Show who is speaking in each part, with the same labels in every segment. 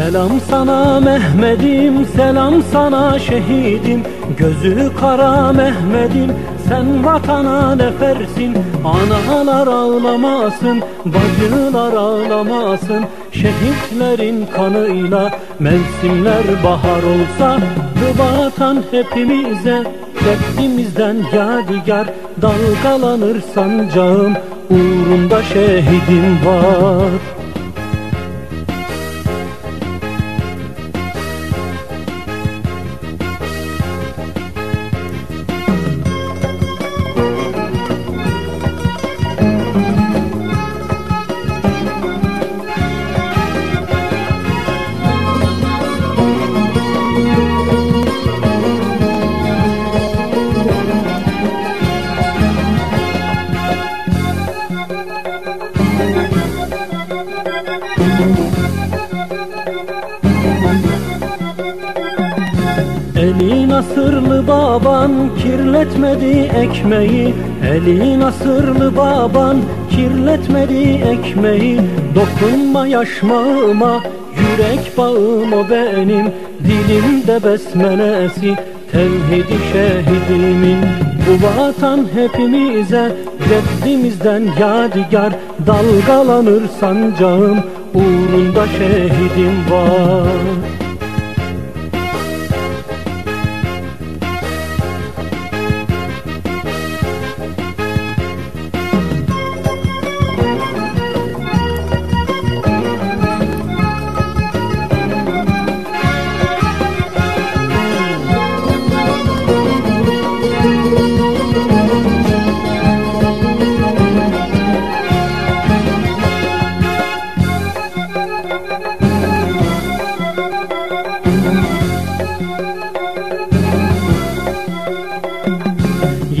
Speaker 1: Selam sana Mehmet'im, selam sana şehidim. Gözü kara Mehmet'im, sen vatana nefersin. Analar ağlamasın, bacılar ağlamasın. Şehitlerin kanıyla mevsimler bahar olsa Bu vatan hepimize Ceddimizden yadigar Dalgalanır sancağım. Uğrunda şehidim var Eli nasırlı baban kirletmedi ekmeği. Eli nasırlı baban kirletmedi ekmeği. Dokunma yaşmağıma yürek bağım o benim. Dilimde besmelesi tevhidi şehidimin. Bu vatan hepimize ceddimizden yadigar Dalgalanır sancağım uğrunda şehidim var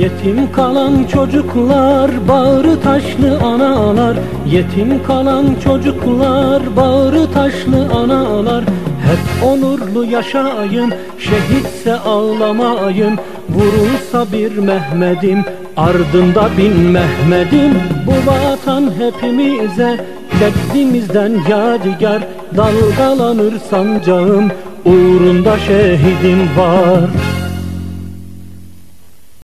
Speaker 1: Yetim kalan çocuklar, bağrı taşlı analar. Yetim kalan çocuklar, bağrı taşlı analar. Hep onurlu yaşayın, şehitse ağlamayın. Vurulsa bir Mehmet'im, ardında bin Mehmet'im. Bu vatan hepimize, ceddimizden yadigar. Dalgalanır sancağım, uğrunda şehidim var